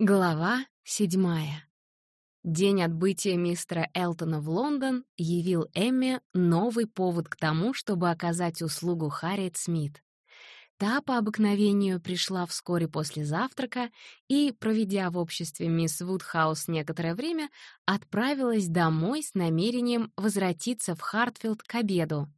Глава седьмая. День отбытия мистера Элтона в Лондон явил Эмме новый повод к тому, чтобы оказать услугу Харриет Смит. Та по обыкновению пришла вскоре после завтрака и, проведя в обществе мисс Вудхаус некоторое время, отправилась домой с намерением возвратиться в Хартфилд к обеду.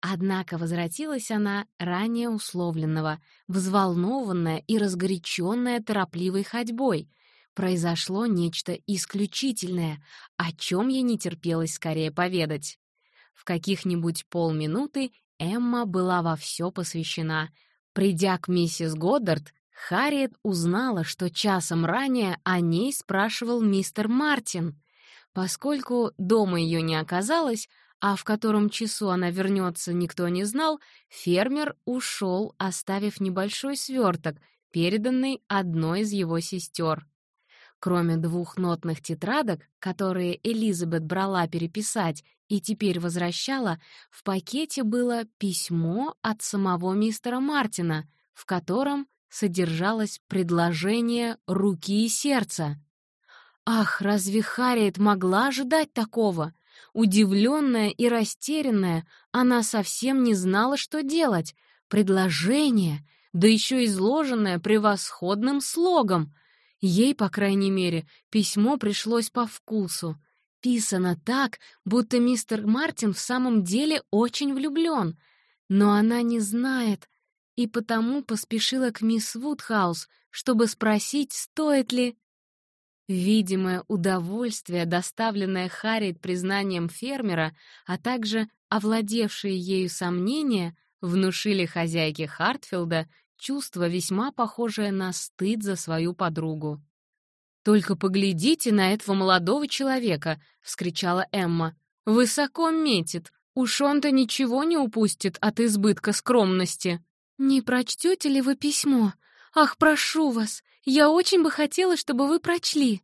Однако возвратилась она ранее условленного, взволнованная и разгоряченная торопливой ходьбой. Произошло нечто исключительное, о чем я не терпелось скорее поведать. В каких-нибудь полминуты Эмма была во все посвящена. Придя к миссис Годдард, Харриет узнала, что часом ранее о ней спрашивал мистер Мартин. Поскольку дома ее не оказалось, а в котором часу она вернется, никто не знал, фермер ушел, оставив небольшой сверток, переданный одной из его сестер. Кроме двух нотных тетрадок, которые Элизабет брала переписать и теперь возвращала, в пакете было письмо от самого мистера Мартина, в котором содержалось предложение руки и сердца. Ах, разве Харриет могла ожидать такого? Удивленная и растерянная, она совсем не знала, что делать. Предложение, да еще изложенное превосходным слогом. Ей, по крайней мере, письмо пришлось по вкусу. Писано так, будто мистер Мартин в самом деле очень влюблен. Но она не знает, и потому поспешила к мисс Вудхаус, чтобы спросить, стоит ли Видимое удовольствие, доставленное Харриет признанием фермера, а также овладевшие ею сомнения, внушили хозяйке Хартфилда чувство, весьма похожее на стыд за свою подругу. «Только поглядите на этого молодого человека!» — вскричала Эмма. «Высоко метит! Уж он-то ничего не упустит от избытка скромности!» «Не прочтете ли вы письмо? Ах, прошу вас! Я очень бы хотела, чтобы вы прочли!»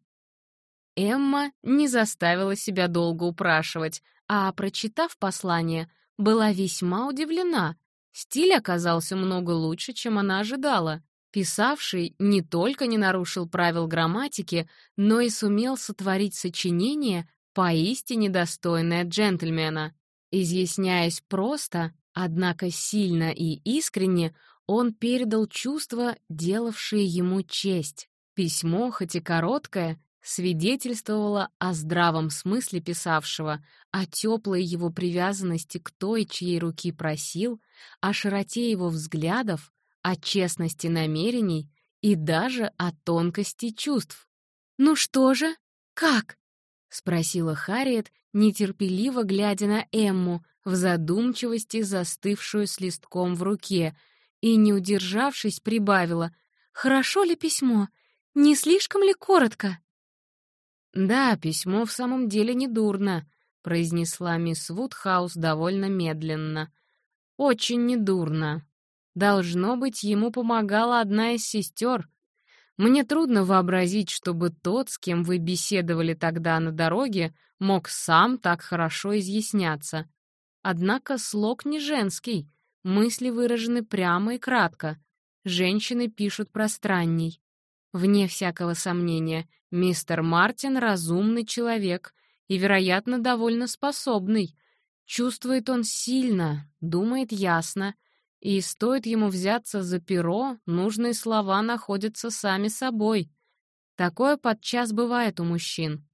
Эмма не заставила себя долго упрашивать, а, прочитав послание, была весьма удивлена. Стиль оказался много лучше, чем она ожидала. Писавший не только не нарушил правил грамматики, но и сумел сотворить сочинение, поистине достойное джентльмена. Изъясняясь просто, однако сильно и искренне, он передал чувства, делавшие ему честь. Письмо, хоть и короткое, свидетельствовало о здравом смысле писавшего, о теплой его привязанности к той, чьей руки просил, о широте его взглядов, о честности намерений и даже о тонкости чувств. «Ну что же? Как?» — спросила Харриет, нетерпеливо глядя на Эмму, в задумчивости застывшую с листком в руке, и, не удержавшись, прибавила. «Хорошо ли письмо? Не слишком ли коротко?» «Да, письмо в самом деле не дурно», — произнесла мисс Вудхаус довольно медленно. «Очень недурно. Должно быть, ему помогала одна из сестер. Мне трудно вообразить, чтобы тот, с кем вы беседовали тогда на дороге, мог сам так хорошо изъясняться. Однако слог не женский, мысли выражены прямо и кратко. Женщины пишут пространней. Вне всякого сомнения, мистер Мартин — разумный человек и, вероятно, довольно способный. Чувствует он сильно, думает ясно, и стоит ему взяться за перо, нужные слова находятся сами собой. Такое подчас бывает у мужчин.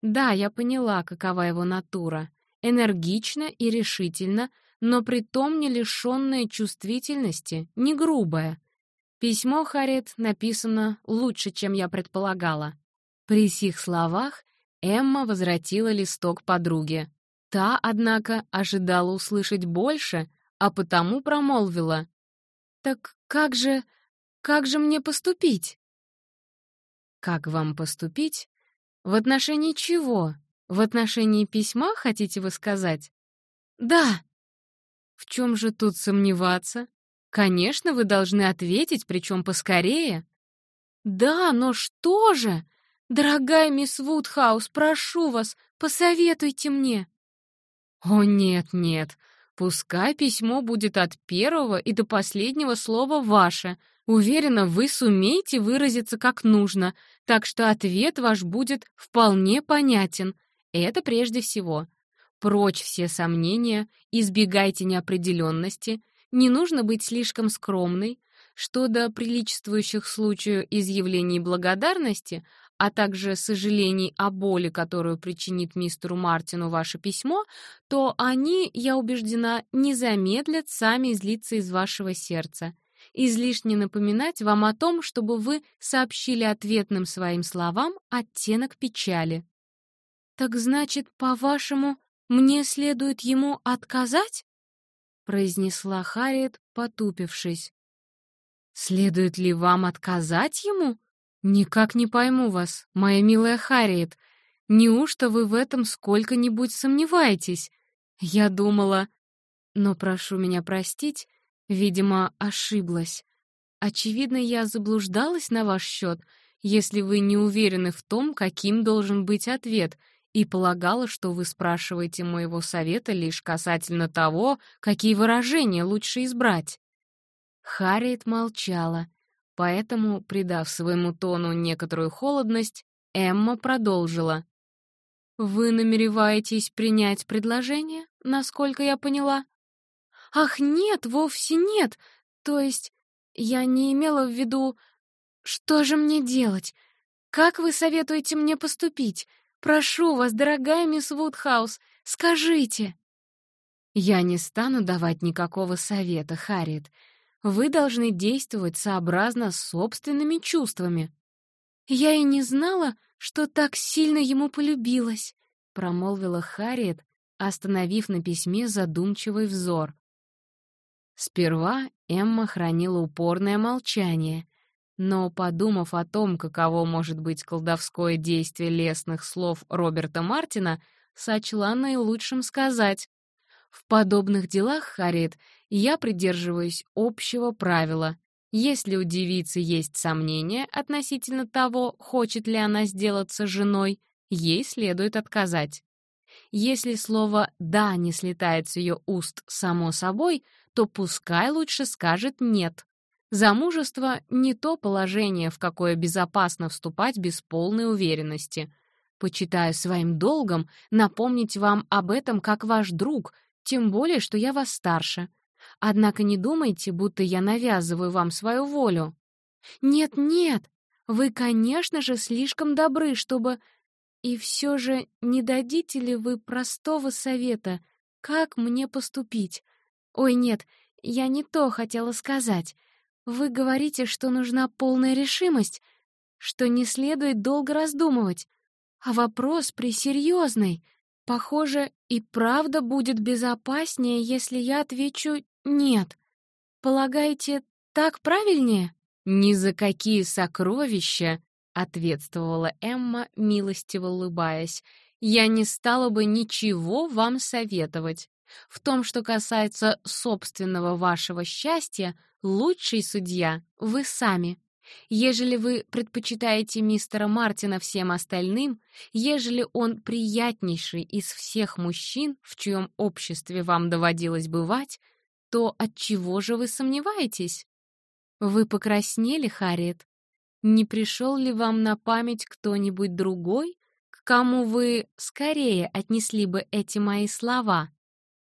Да, я поняла, какова его натура. Энергично и решительно, но притом не лишённая чувствительности, не грубая — Письмо, Харриет, написано лучше, чем я предполагала. При сих словах Эмма возвратила листок подруге. Та, однако, ожидала услышать больше, а потому промолвила. «Так как же... как же мне поступить?» «Как вам поступить? В отношении чего? В отношении письма, хотите вы сказать?» «Да». «В чем же тут сомневаться? Конечно, вы должны ответить, причем поскорее. Да, но что же? Дорогая мисс Вудхаус, прошу вас, посоветуйте мне. О, нет, нет, пускай письмо будет от первого и до последнего слова ваше, Уверена, вы сумеете выразиться как нужно, так что ответ ваш будет вполне понятен. Это прежде всего. Прочь все сомнения, избегайте неопределенности, не нужно быть слишком скромной. Что до приличествующих случаю изъявлений благодарности, а также сожалений о боли, которую причинит мистеру Мартину ваше письмо, то они, я убеждена, не замедлят сами излиться из вашего сердца. Излишне напоминать вам о том, чтобы вы сообщили ответным своим словам оттенок печали. «Так значит, по-вашему, мне следует ему отказать?» произнесла Харриет, потупившись. «Следует ли вам отказать ему? Никак не пойму вас, моя милая Харриет. Неужто вы в этом сколько-нибудь сомневаетесь? Я думала... Но прошу меня простить, видимо, ошиблась. Очевидно, я заблуждалась на ваш счет, если вы не уверены в том, каким должен быть ответ — и полагала, что вы спрашиваете моего совета лишь касательно того, какие выражения лучше избрать. Харриет молчала, поэтому, придав своему тону некоторую холодность, Эмма продолжила. «Вы намереваетесь принять предложение, насколько я поняла?» «Ах, нет, вовсе нет! То есть я не имела в виду... Что же мне делать? Как вы советуете мне поступить? Прошу вас, дорогая мисс Вудхаус, скажите!» «Я не стану давать никакого совета, Харриет. Вы должны действовать сообразно с собственными чувствами». «Я и не знала, что так сильно ему полюбилась», — промолвила Харриет, остановив на письме задумчивый взор. Сперва Эмма хранила упорное молчание, но, подумав о том, каково может быть колдовское действие лесных слов Роберта Мартина, сочла наилучшим сказать. В подобных делах, Харриет, я придерживаюсь общего правила. Если у девицы есть сомнения относительно того, хочет ли она сделаться женой, ей следует отказать. Если слово «да» не слетает с ее уст само собой, то пускай лучше скажет «нет». Замужество — не то положение, в какое безопасно вступать без полной уверенности. Почитаю своим долгом напомнить вам об этом как ваш друг, тем более, что я вас старше. Однако не думайте, будто я навязываю вам свою волю. Нет-нет, вы, конечно же, слишком добры, чтобы... И все же не дадите ли вы простого совета, как мне поступить? Ой, нет, я не то хотела сказать. Вы говорите, что нужна полная решимость, что не следует долго раздумывать. А вопрос пресерьезный. Похоже, и правда будет безопаснее, если я отвечу «нет». Полагаете, так правильнее? «Ни за какие сокровища», — ответствовала Эмма, милостиво улыбаясь, «я не стала бы ничего вам советовать. В том, что касается собственного вашего счастья, лучший судья — вы сами. Ежели вы предпочитаете мистера Мартина всем остальным, ежели он приятнейший из всех мужчин, в чьем обществе вам доводилось бывать, то от чего же вы сомневаетесь? Вы покраснели, Харриет? Не пришел ли вам на память кто-нибудь другой, к кому вы скорее отнесли бы эти мои слова?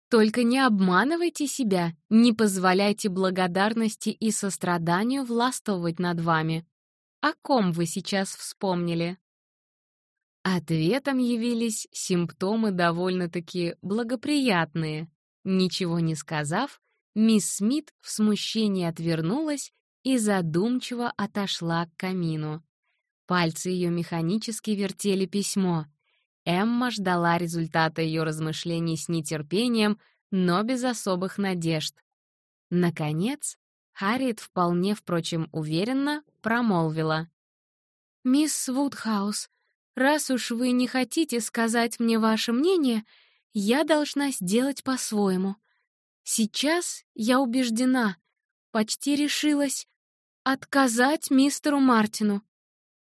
Только не обманывайте себя, не позволяйте благодарности и состраданию властвовать над вами. О ком вы сейчас вспомнили? Ответом явились симптомы довольно-таки благоприятные. Ничего не сказав, мисс Смит в смущении отвернулась и задумчиво отошла к камину. Пальцы ее механически вертели письмо — Эмма ждала результата ее размышлений с нетерпением, но без особых надежд. Наконец, Харриет вполне, впрочем, уверенно промолвила. «Мисс Вудхаус, раз уж вы не хотите сказать мне ваше мнение, я должна сделать по-своему. Сейчас я убеждена, почти решилась отказать мистеру Мартину.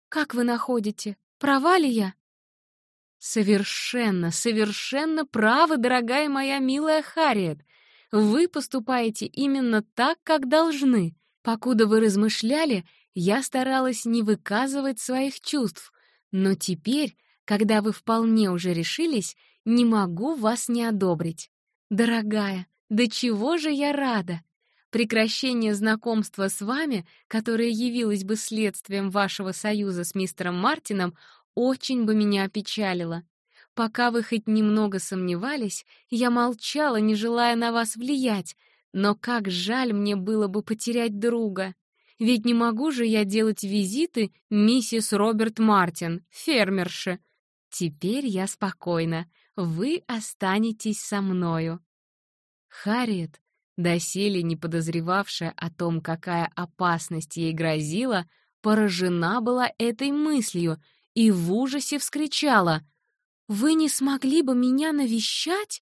Как вы находите, права ли я?» «Совершенно, совершенно правы, дорогая моя милая Харриет. Вы поступаете именно так, как должны. Покуда вы размышляли, я старалась не выказывать своих чувств, но теперь, когда вы вполне уже решились, не могу вас не одобрить. Дорогая, до чего же я рада! Прекращение знакомства с вами, которое явилось бы следствием вашего союза с мистером Мартином, очень бы меня опечалило. Пока вы хоть немного сомневались, я молчала, не желая на вас влиять, но как жаль мне было бы потерять друга. Ведь не могу же я делать визиты миссис Роберт Мартин, фермерше. Теперь я спокойна. Вы останетесь со мною. Харриет, доселе не подозревавшая о том, какая опасность ей грозила, поражена была этой мыслью и в ужасе вскричала. «Вы не смогли бы меня навещать?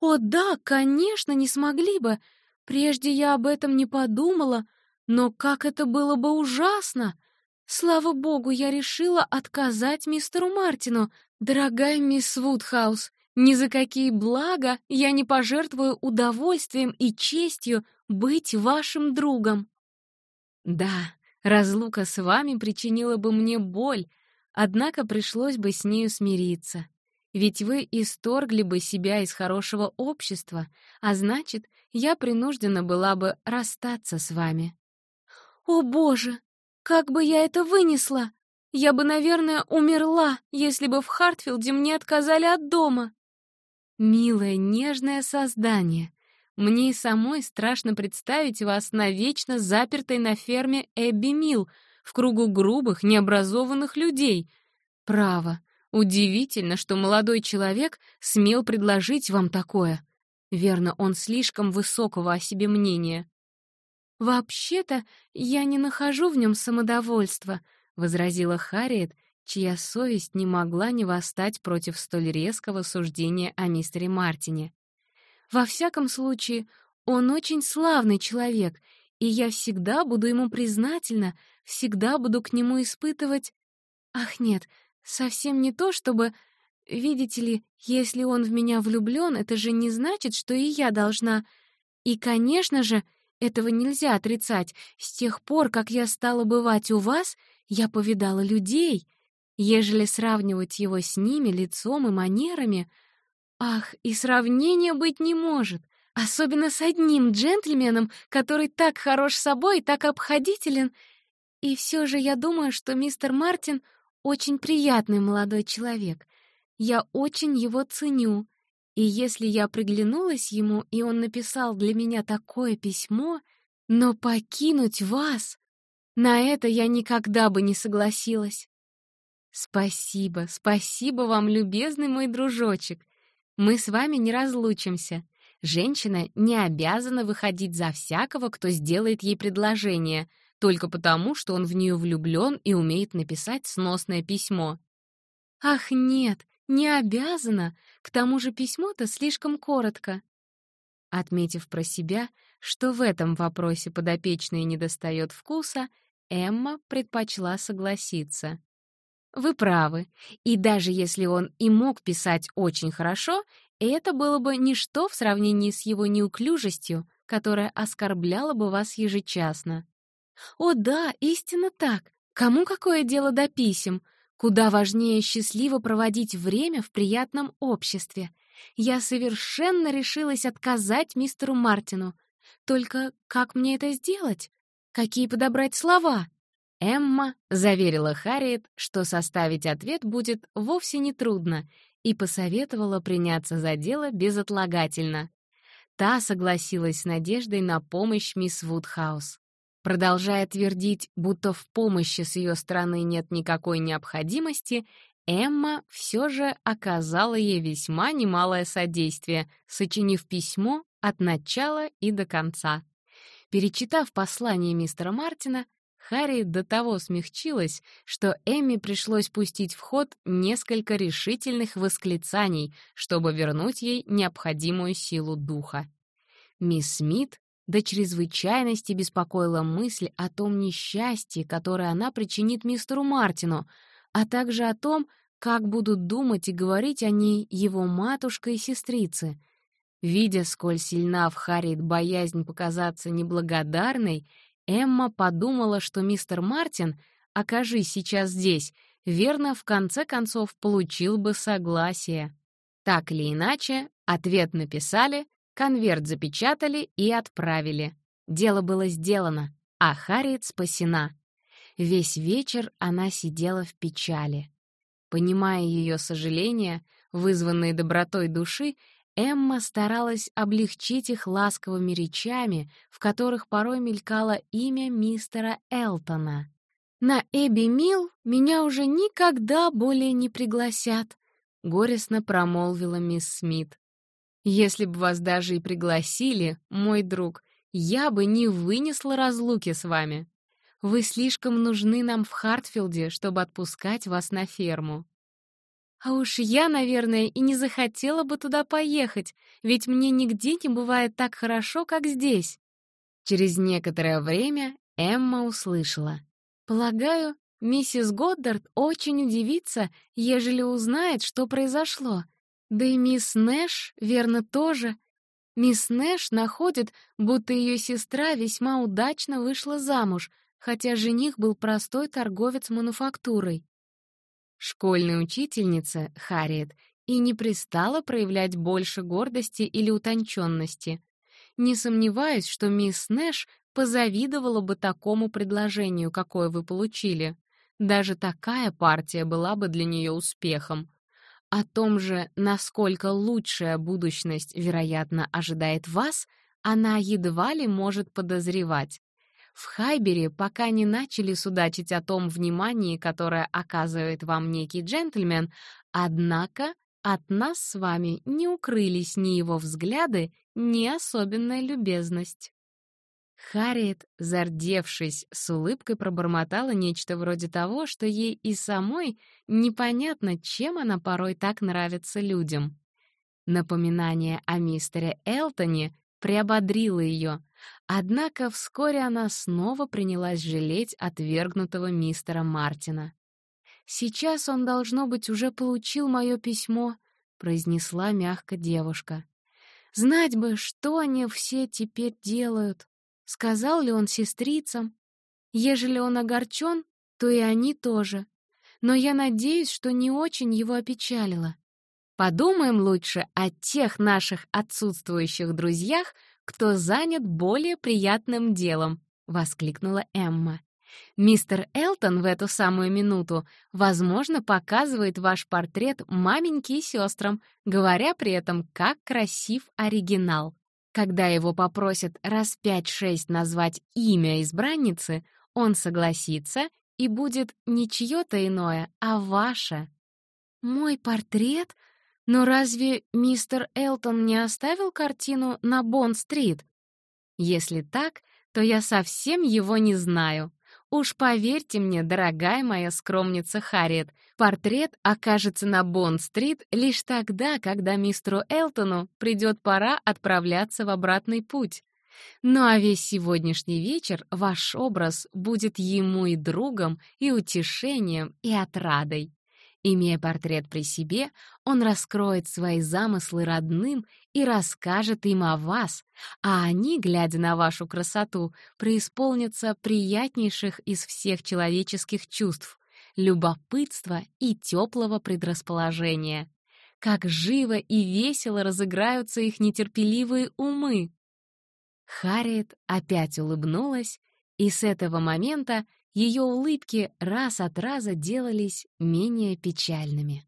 О да, конечно, не смогли бы. Прежде я об этом не подумала, но как это было бы ужасно! Слава богу, я решила отказать мистеру Мартину. Дорогая мисс Вудхаус, ни за какие блага я не пожертвую удовольствием и честью быть вашим другом. Да, разлука с вами причинила бы мне боль, однако пришлось бы с нею смириться. Ведь вы исторгли бы себя из хорошего общества, а значит, я принуждена была бы расстаться с вами. «О, Боже! Как бы я это вынесла! Я бы, наверное, умерла, если бы в Хартфилде мне отказали от дома!» «Милое, нежное создание! Мне и самой страшно представить вас навечно запертой на ферме Эбби Милл в кругу грубых, необразованных людей. Право, удивительно, что молодой человек смел предложить вам такое. Верно, он слишком высокого о себе мнения. «Вообще-то я не нахожу в нем самодовольства», — возразила Харриет, чья совесть не могла не восстать против столь резкого суждения о мистере Мартине. «Во всяком случае, он очень славный человек, и я всегда буду ему признательна, всегда буду к нему испытывать... Ах, нет, совсем не то, чтобы... Видите ли, если он в меня влюблён, это же не значит, что и я должна... И, конечно же, этого нельзя отрицать. С тех пор, как я стала бывать у вас, я повидала людей. Ежели сравнивать его с ними лицом и манерами... Ах, и сравнения быть не может. Особенно с одним джентльменом, который так хорош собой и так обходителен. И все же я думаю, что мистер Мартин очень приятный молодой человек. Я очень его ценю. И если я приглянулась ему, и он написал для меня такое письмо, но покинуть вас, на это я никогда бы не согласилась. Спасибо, спасибо вам, любезный мой дружочек. Мы с вами не разлучимся. Женщина не обязана выходить за всякого, кто сделает ей предложение, только потому, что он в нее влюблен и умеет написать сносное письмо. Ах, нет, не обязана, к тому же письмо-то слишком коротко. Отметив про себя, что в этом вопросе подопечной недостает вкуса, Эмма предпочла согласиться. Вы правы, и даже если он и мог писать очень хорошо, это было бы ничто в сравнении с его неуклюжестью, которая оскорбляла бы вас ежечасно. О да, истинно так. Кому какое дело до писем? Куда важнее счастливо проводить время в приятном обществе. Я совершенно решилась отказать мистеру Мартину. Только как мне это сделать? Какие подобрать слова? Эмма заверила Харриет, что составить ответ будет вовсе не трудно, и посоветовала приняться за дело безотлагательно. Та согласилась с надеждой на помощь мисс Вудхаус. Продолжая твердить, будто в помощи с ее стороны нет никакой необходимости, Эмма все же оказала ей весьма немалое содействие, сочинив письмо от начала и до конца. Перечитав послание мистера Мартина, Харри до того смягчилась, что Эмми пришлось пустить в ход несколько решительных восклицаний, чтобы вернуть ей необходимую силу духа. Мисс Смит до чрезвычайности беспокоила мысль о том несчастье, которое она причинит мистеру Мартину, а также о том, как будут думать и говорить о ней его матушка и сестрицы. Видя, сколь сильна в Харриет боязнь показаться неблагодарной, Эмма подумала, что мистер Мартин, окажись сейчас здесь, верно, в конце концов получил бы согласие. Так или иначе, ответ написали, конверт запечатали и отправили. Дело было сделано, а Харриет спасена. Весь вечер она сидела в печали. Понимая ее сожаления, вызванные добротой души, Эмма старалась облегчить их ласковыми речами, в которых порой мелькало имя мистера Элтона. «На Эбби Милл меня уже никогда более не пригласят», — горестно промолвила мисс Смит. «Если бы вас даже и пригласили, мой друг, я бы не вынесла разлуки с вами. Вы слишком нужны нам в Хартфилде, чтобы отпускать вас на ферму». А уж я, наверное, и не захотела бы туда поехать, ведь мне нигде не бывает так хорошо, как здесь. Через некоторое время Эмма услышала. «Полагаю, миссис Годдард очень удивится, ежели узнает, что произошло. Да и мисс Нэш, верно, тоже. Мисс Нэш находит, будто ее сестра весьма удачно вышла замуж, хотя жених был простой торговец мануфактурой. Школьная учительница, Харриет, и не пристала проявлять больше гордости или утонченности. Не сомневаюсь, что мисс Нэш позавидовала бы такому предложению, какое вы получили. Даже такая партия была бы для нее успехом. О том же, насколько лучшая будущность, вероятно, ожидает вас, она едва ли может подозревать. В Хайбере пока не начали судачить о том внимании, которое оказывает вам некий джентльмен, однако от нас с вами не укрылись ни его взгляды, ни особенная любезность. Харриет, зардевшись, с улыбкой пробормотала нечто вроде того, что ей и самой непонятно, чем она порой так нравится людям. Напоминание о мистере Элтоне приободрило ее, Однако вскоре она снова принялась жалеть отвергнутого мистера Мартина. «Сейчас он, должно быть, уже получил мое письмо», — произнесла мягко девушка. «Знать бы, что они все теперь делают. Сказал ли он сестрицам? Ежели он огорчен, то и они тоже. Но я надеюсь, что не очень его опечалило. Подумаем лучше о тех наших отсутствующих друзьях, кто занят более приятным делом», — воскликнула Эмма. «Мистер Элтон в эту самую минуту, возможно, показывает ваш портрет маменьке и сестрам, говоря при этом, как красив оригинал. Когда его попросят раз пять-шесть назвать имя избранницы, он согласится и будет не чье-то иное, а ваше». «Мой портрет?» Но разве мистер Элтон не оставил картину на Бонд-стрит? Если так, то я совсем его не знаю. Уж поверьте мне, дорогая моя скромница Харриет, портрет окажется на Бонд-стрит лишь тогда, когда мистеру Элтону придет пора отправляться в обратный путь. Ну а весь сегодняшний вечер ваш образ будет ему и другом, и утешением, и отрадой. Имея портрет при себе, он раскроет свои замыслы родным и расскажет им о вас, а они, глядя на вашу красоту, преисполнятся приятнейших из всех человеческих чувств — любопытства и теплого предрасположения. Как живо и весело разыграются их нетерпеливые умы! Харриет опять улыбнулась, и с этого момента ее улыбки раз от раза делались менее печальными.